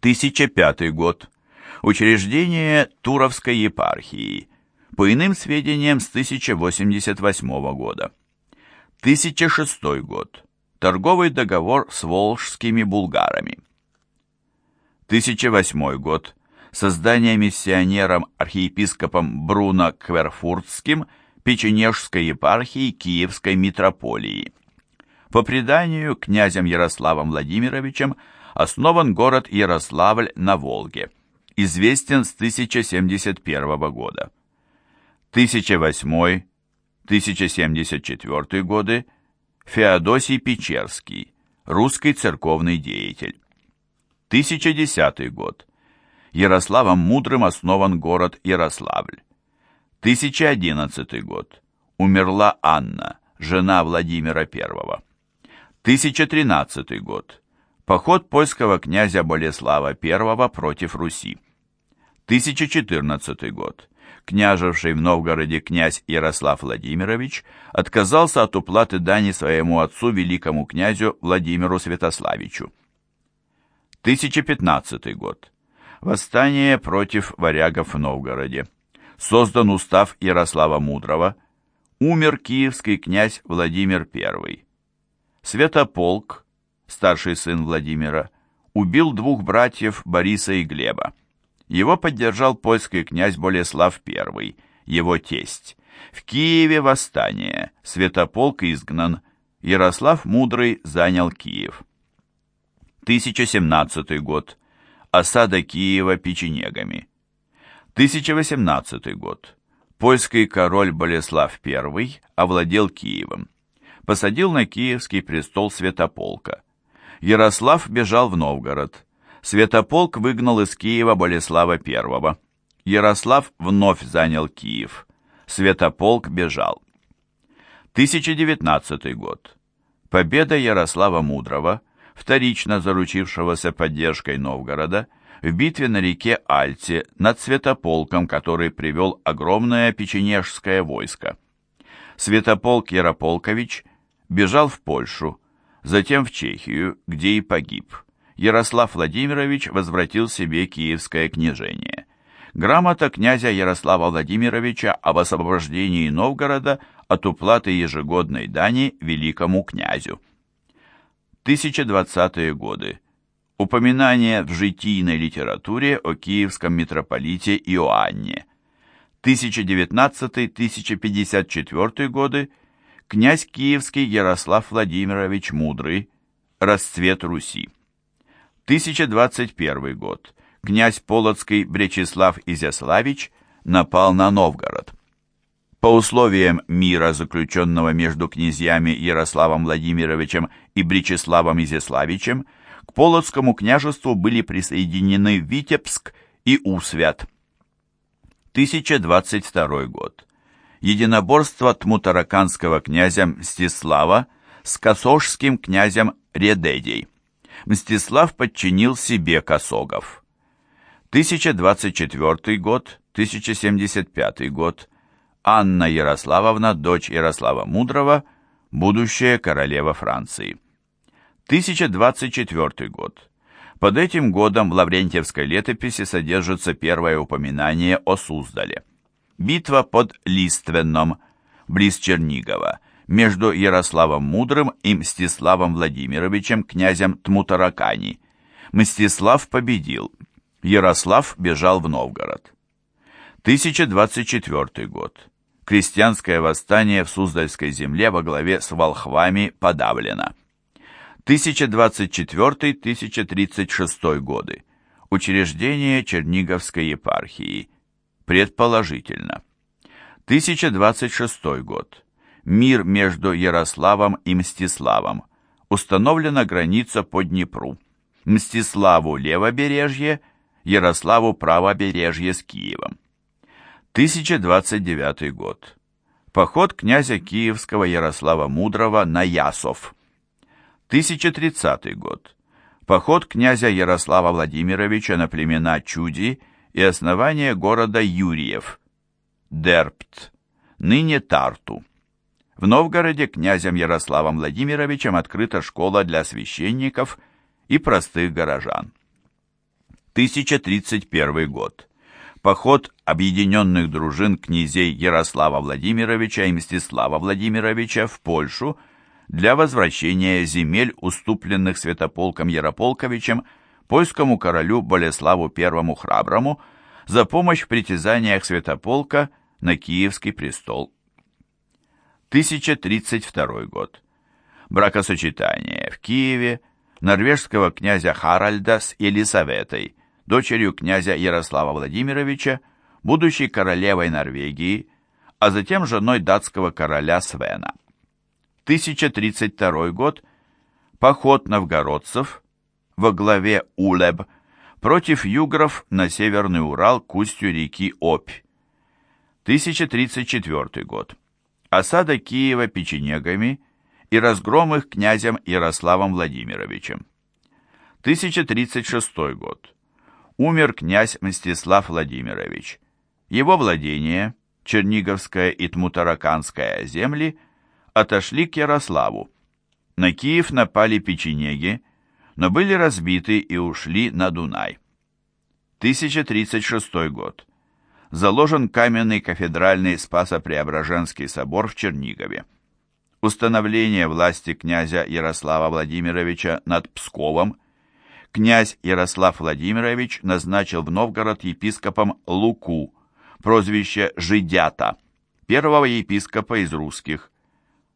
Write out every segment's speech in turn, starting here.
1005 год. Учреждение Туровской епархии. По иным сведениям, с 1088 года. 1006 год. Торговый договор с волжскими булгарами. 1008 год. Создание миссионером архиепископом Бруно Кверфуртским Печенежской епархии Киевской митрополии. По преданию князем Ярославом Владимировичем основан город Ярославль на Волге, известен с 1071 года. 1008-1074 годы Феодосий Печерский, русский церковный деятель. 1010 год. Ярославом Мудрым основан город Ярославль. 1011 год. Умерла Анна, жена Владимира I. 1013 год. Поход польского князя Болеслава I против Руси. 1014 год. Княжевший в Новгороде князь Ярослав Владимирович отказался от уплаты дани своему отцу великому князю Владимиру Святославичу. 1015 год. Восстание против варягов в Новгороде. Создан устав Ярослава Мудрого. Умер киевский князь Владимир I. Святополк, старший сын Владимира, убил двух братьев Бориса и Глеба. Его поддержал польский князь Болеслав I, его тесть. В Киеве восстание, Святополк изгнан, Ярослав Мудрый занял Киев. 1017 год. Осада Киева печенегами. 1018 год. Польский король Болеслав I овладел Киевом посадил на киевский престол Святополка. Ярослав бежал в Новгород. Святополк выгнал из Киева Болеслава I. Ярослав вновь занял Киев. Святополк бежал. 1019 год. Победа Ярослава Мудрого, вторично заручившегося поддержкой Новгорода, в битве на реке Альте над Святополком, который привел огромное печенежское войско. Святополк Ярополкович бежал в Польшу, затем в Чехию, где и погиб. Ярослав Владимирович возвратил себе киевское княжение. Грамота князя Ярослава Владимировича об освобождении Новгорода от уплаты ежегодной дани великому князю. 1020-е годы. Упоминание в житийной литературе о киевском митрополите Иоанне. 1019-1054 годы князь Киевский Ярослав Владимирович Мудрый, расцвет Руси. 1021 год. Князь Полоцкий Бречеслав Изяславич напал на Новгород. По условиям мира, заключенного между князьями Ярославом Владимировичем и Бречеславом Изяславичем, к Полоцкому княжеству были присоединены Витебск и Усвят. 1022 год единоборство тмутараканского князя Мстислава с косожским князем Редедей. Мстислав подчинил себе косогов. 1024 год, 1075 год. Анна Ярославовна, дочь Ярослава Мудрого, будущая королева Франции. 1024 год. Под этим годом в Лаврентьевской летописи содержится первое упоминание о Суздале. Битва под Лиственном, близ Чернигова, между Ярославом Мудрым и Мстиславом Владимировичем, князем Тмутаракани. Мстислав победил. Ярослав бежал в Новгород. 1024 год. Крестьянское восстание в Суздальской земле во главе с волхвами подавлено. 1024-1036 годы. Учреждение Черниговской епархии. Предположительно. 1026 год. Мир между Ярославом и Мстиславом. Установлена граница по Днепру. Мстиславу левобережье, Ярославу правобережье с Киевом. 1029 год. Поход князя Киевского Ярослава Мудрого на Ясов. 1030 год. Поход князя Ярослава Владимировича на племена Чуди и основание города Юрьев, Дерпт, ныне Тарту. В Новгороде князем Ярославом Владимировичем открыта школа для священников и простых горожан. 1031 год. Поход объединенных дружин князей Ярослава Владимировича и Мстислава Владимировича в Польшу для возвращения земель, уступленных Святополком Ярополковичем польскому королю Болеславу I Храброму за помощь в притязаниях Святополка на Киевский престол. 1032 год. Бракосочетание в Киеве норвежского князя Харальда с Елисаветой, дочерью князя Ярослава Владимировича, будущей королевой Норвегии, а затем женой датского короля Свена. 1032 год. Поход новгородцев во главе Улеб против югров на Северный Урал к устью реки Обь. 1034 год. Осада Киева печенегами и разгром их князем Ярославом Владимировичем. 1036 год. Умер князь Мстислав Владимирович. Его владения, Черниговская и Тмутараканская земли, отошли к Ярославу. На Киев напали печенеги, но были разбиты и ушли на Дунай. 1036 год. Заложен каменный кафедральный Спасо-Преображенский собор в Чернигове. Установление власти князя Ярослава Владимировича над Псковом. Князь Ярослав Владимирович назначил в Новгород епископом Луку, прозвище Жидята, первого епископа из русских,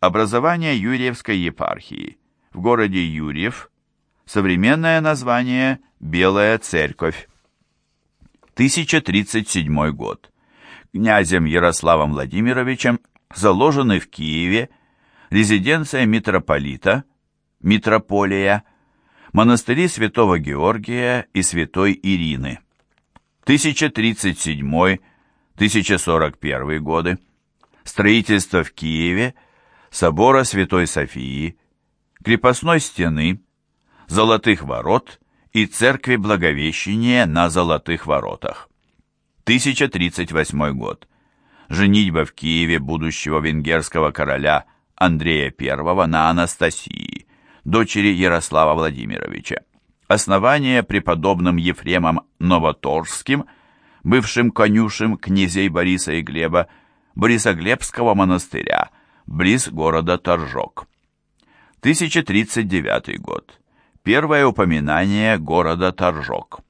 Образование Юрьевской епархии. В городе Юрьев. Современное название Белая Церковь. 1037 год. Князем Ярославом Владимировичем заложены в Киеве резиденция митрополита, митрополия, монастыри святого Георгия и святой Ирины. 1037-1041 годы. Строительство в Киеве – собора Святой Софии, крепостной стены, золотых ворот и церкви Благовещения на золотых воротах. 1038 год. Женитьба в Киеве будущего венгерского короля Андрея I на Анастасии, дочери Ярослава Владимировича. Основание преподобным Ефремом Новоторжским, бывшим конюшем князей Бориса и Глеба, Борисоглебского монастыря – близ города Торжок. 1039 год. Первое упоминание города Торжок.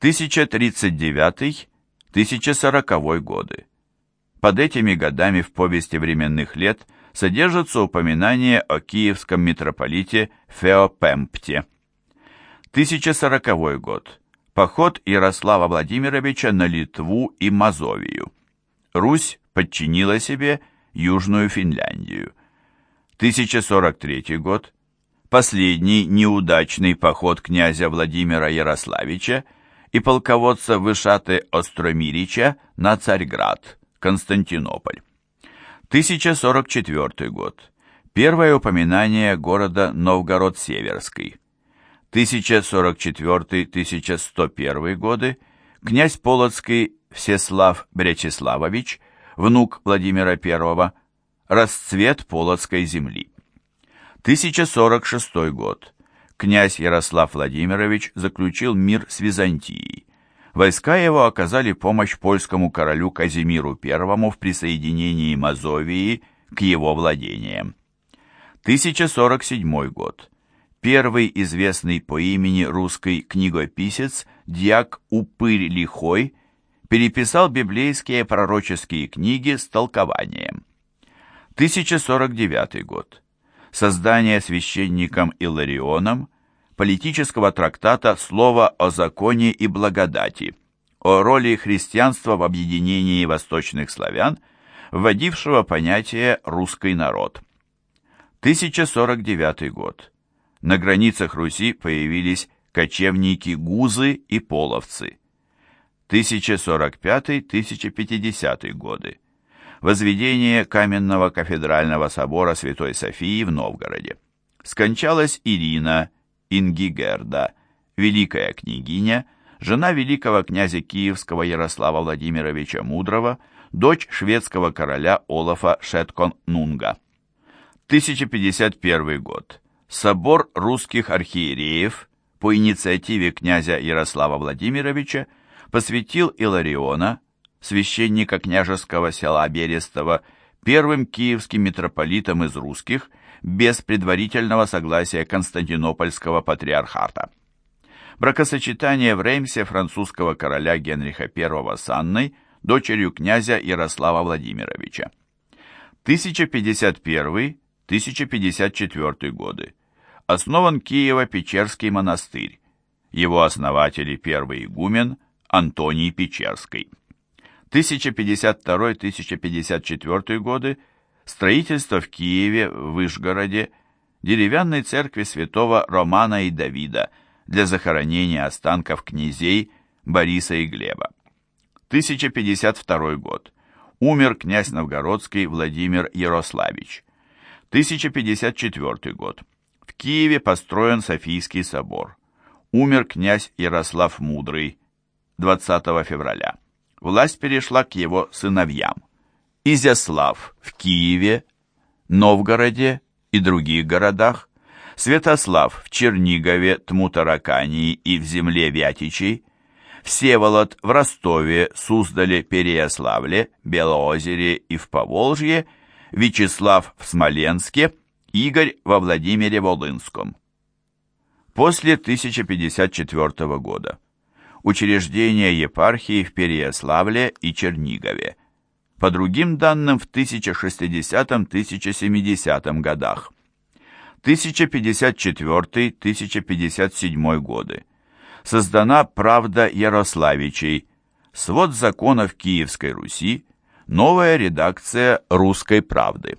1039-1040 годы. Под этими годами в повести временных лет содержится упоминание о киевском митрополите Феопемпте. 1040 год. Поход Ярослава Владимировича на Литву и Мазовию. Русь подчинила себе Южную Финляндию. 1043 год. Последний неудачный поход князя Владимира Ярославича и полководца Вышаты Остромирича на Царьград, Константинополь. 1044 год. Первое упоминание города Новгород-Северский. 1044-1101 годы. Князь Полоцкий Всеслав Брячеславович внук Владимира I, расцвет Полоцкой земли. 1046 год. Князь Ярослав Владимирович заключил мир с Византией. Войска его оказали помощь польскому королю Казимиру I в присоединении Мазовии к его владениям. 1047 год. Первый известный по имени русский книгописец дьяк Упырь Лихой переписал библейские пророческие книги с толкованием. 1049 год. Создание священником Иларионом политического трактата «Слово о законе и благодати», о роли христианства в объединении восточных славян, вводившего понятие «русский народ». 1049 год. На границах Руси появились кочевники-гузы и половцы. 1045-1050 годы. Возведение каменного кафедрального собора Святой Софии в Новгороде. Скончалась Ирина Ингигерда, великая княгиня, жена великого князя Киевского Ярослава Владимировича Мудрого, дочь шведского короля Олафа Шеткон-Нунга. 1051 год. Собор русских архиереев, по инициативе князя Ярослава Владимировича посвятил Илариона, священника княжеского села Берестова, первым киевским митрополитом из русских, без предварительного согласия Константинопольского патриархата. Бракосочетание в Реймсе французского короля Генриха I с Анной, дочерью князя Ярослава Владимировича. 1051-1054 годы. Основан Киево-Печерский монастырь. Его основатели первый игумен Антоний Печерский. 1052-1054 годы строительство в Киеве, в Вышгороде, деревянной церкви святого Романа и Давида для захоронения останков князей Бориса и Глеба. 1052 год. Умер князь Новгородский Владимир Ярославич. 1054 год. В Киеве построен Софийский собор. Умер князь Ярослав Мудрый 20 февраля. Власть перешла к его сыновьям. Изяслав в Киеве, Новгороде и других городах, Святослав в Чернигове, Тмутаракании и в земле Вятичей, Всеволод в Ростове, Суздале, Переяславле, Белоозере и в Поволжье, Вячеслав в Смоленске, Игорь во Владимире Волынском. После 1054 года. Учреждение епархии в Переяславле и Чернигове по другим данным в 1060-1070 годах. 1054-1057 годы. Создана «Правда Ярославичей», свод законов Киевской Руси, новая редакция «Русской правды».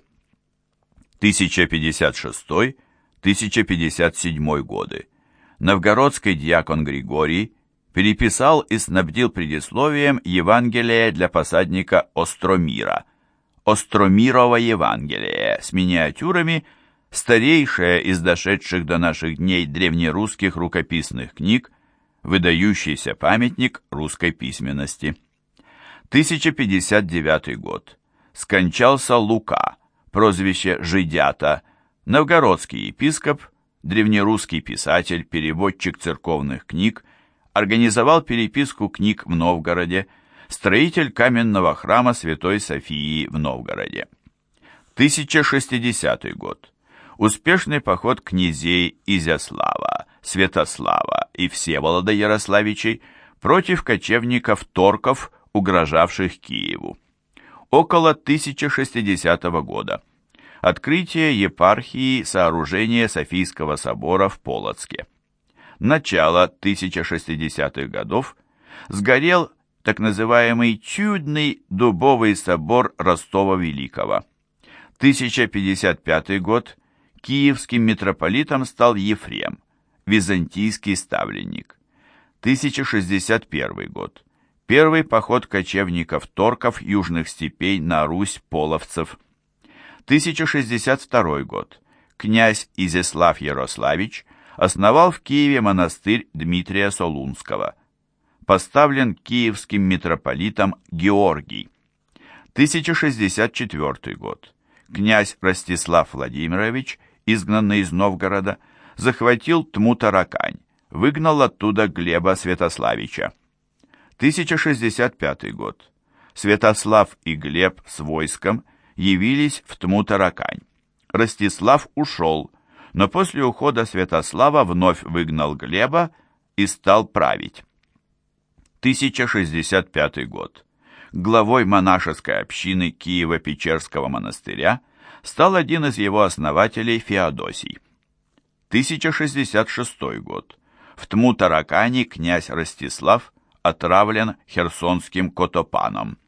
1056-1057 годы. Новгородский диакон Григорий переписал и снабдил предисловием Евангелие для посадника Остромира. Остромирово Евангелие с миниатюрами, старейшее из дошедших до наших дней древнерусских рукописных книг, выдающийся памятник русской письменности. 1059 год. Скончался Лука, прозвище Жидята, новгородский епископ, древнерусский писатель, переводчик церковных книг, организовал переписку книг в Новгороде, строитель каменного храма Святой Софии в Новгороде. 1060 год. Успешный поход князей Изяслава, Святослава и Всеволода Ярославичей против кочевников-торков, угрожавших Киеву. Около 1060 года. Открытие епархии сооружения Софийского собора в Полоцке начала 1060-х годов сгорел так называемый чудный дубовый собор Ростова-Великого. 1055 год киевским митрополитом стал Ефрем, византийский ставленник. 1061 год. Первый поход кочевников-торков южных степей на Русь половцев. 1062 год. Князь Изяслав Ярославич основал в Киеве монастырь Дмитрия Солунского. Поставлен киевским митрополитом Георгий. 1064 год. Князь Ростислав Владимирович, изгнанный из Новгорода, захватил Тмутаракань, выгнал оттуда Глеба Святославича. 1065 год. Святослав и Глеб с войском явились в Тмутаракань. Ростислав ушел, но после ухода Святослава вновь выгнал Глеба и стал править. 1065 год. Главой монашеской общины Киева-Печерского монастыря стал один из его основателей Феодосий. 1066 год. В Тму-Таракане князь Ростислав отравлен херсонским Котопаном.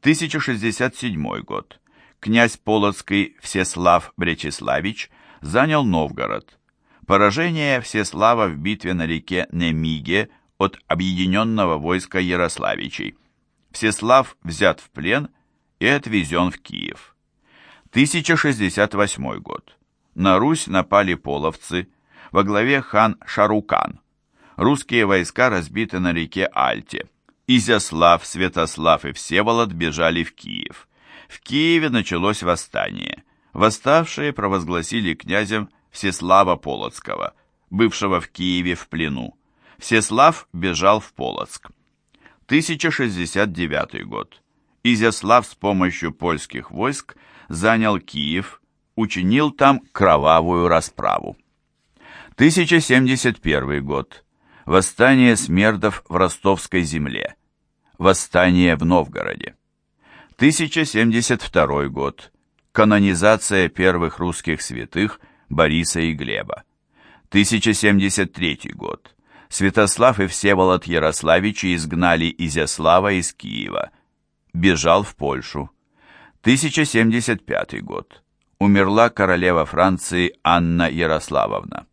1067 год. Князь Полоцкий Всеслав Бречеславич – занял Новгород. Поражение Всеслава в битве на реке Немиге от объединенного войска Ярославичей. Всеслав взят в плен и отвезен в Киев. 1068 год. На Русь напали половцы, во главе хан Шарукан. Русские войска разбиты на реке Альте. Изяслав, Святослав и Всеволод бежали в Киев. В Киеве началось восстание. Восставшие провозгласили князем Всеслава Полоцкого, бывшего в Киеве в плену. Всеслав бежал в Полоцк. 1069 год. Изяслав с помощью польских войск занял Киев, учинил там кровавую расправу. 1071 год. Восстание смердов в ростовской земле. Восстание в Новгороде. 1072 год. Канонизация первых русских святых Бориса и Глеба. 1073 год. Святослав и Всеволод Ярославичи изгнали Изяслава из Киева. Бежал в Польшу. 1075 год. Умерла королева Франции Анна Ярославовна.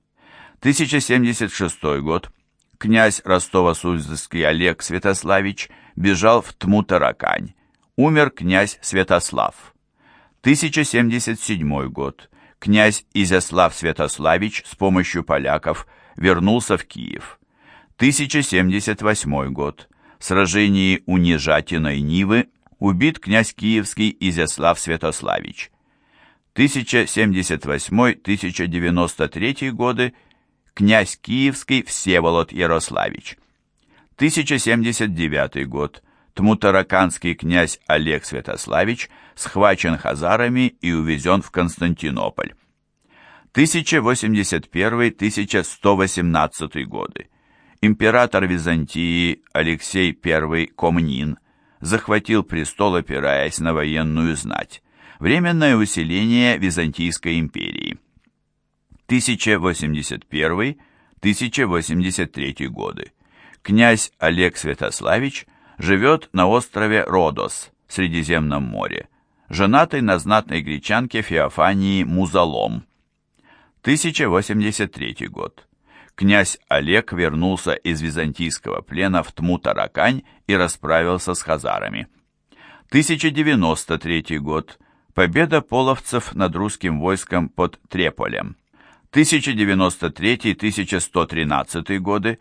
1076 год. Князь Ростово-Суздальский Олег Святославич бежал в Тмутаракань. Умер князь Святослав. 1077 год. Князь Изяслав Святославич с помощью поляков вернулся в Киев. 1078 год. В сражении у Нежатиной Нивы убит князь Киевский Изяслав Святославич. 1078-1093 годы князь Киевский Всеволод Ярославич. 1079 год. Тмутараканский князь Олег Святославич схвачен хазарами и увезен в Константинополь. 1081-1118 годы император Византии Алексей I Комнин захватил престол, опираясь на военную знать. Временное усиление Византийской империи. 1081-1083 годы. Князь Олег Святославич живет на острове Родос в Средиземном море, женатый на знатной гречанке Феофании Музалом. 1083 год князь Олег вернулся из византийского плена в Тмутаракань и расправился с хазарами. 1093 год. Победа половцев над русским войском под Треполем. 1093-1113 годы.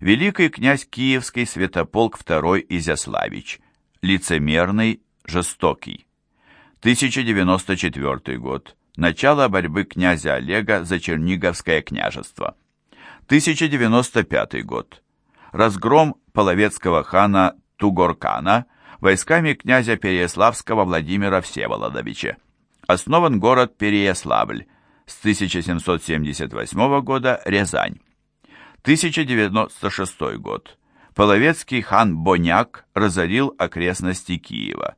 Великий князь Киевский Святополк II Изяславич. Лицемерный, жестокий. 1094 год. Начало борьбы князя Олега за Черниговское княжество. 1095 год. Разгром половецкого хана Тугоркана войсками князя Переяславского Владимира Всеволодовича. Основан город Переяславль. С 1778 года Рязань. 1096 год. Половецкий хан Боняк разорил окрестности Киева.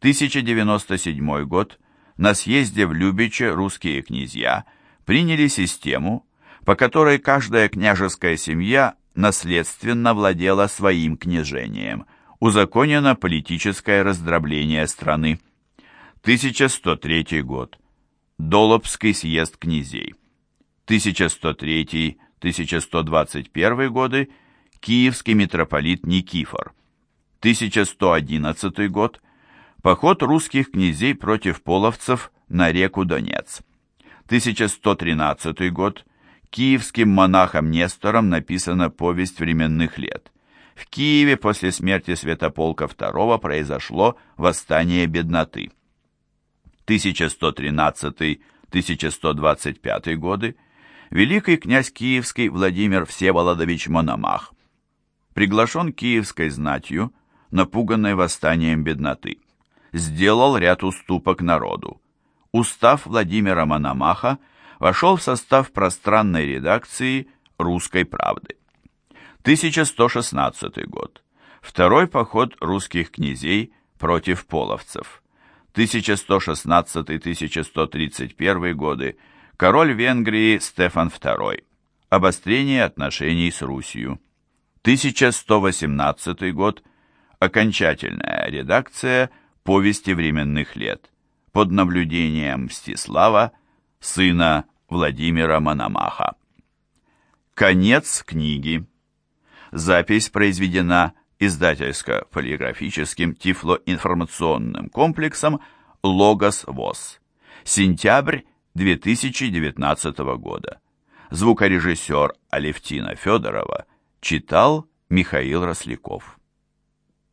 1097 год. На съезде в Любиче русские князья приняли систему, по которой каждая княжеская семья наследственно владела своим княжением, узаконено политическое раздробление страны. 1103 год. Долобский съезд князей. 1103-1121 годы. Киевский митрополит Никифор. 1111 год. Поход русских князей против половцев на реку Донец. 1113 год киевским монахом Нестором написана повесть временных лет. В Киеве после смерти Святополка II произошло восстание бедноты. 1113-1125 годы великий князь киевский Владимир Всеволодович Мономах приглашен киевской знатью, напуганной восстанием бедноты. Сделал ряд уступок народу. Устав Владимира Мономаха вошел в состав пространной редакции «Русской правды». 1116 год. Второй поход русских князей против половцев. 1116-1131 годы. Король Венгрии Стефан II. Обострение отношений с Русью. 1118 год. Окончательная редакция «Повести временных лет» под наблюдением Мстислава сына Владимира Мономаха. Конец книги. Запись произведена издательско-полиграфическим тифлоинформационным комплексом «Логос ВОЗ». Сентябрь 2019 года. Звукорежиссер Алевтина Федорова читал Михаил Росляков.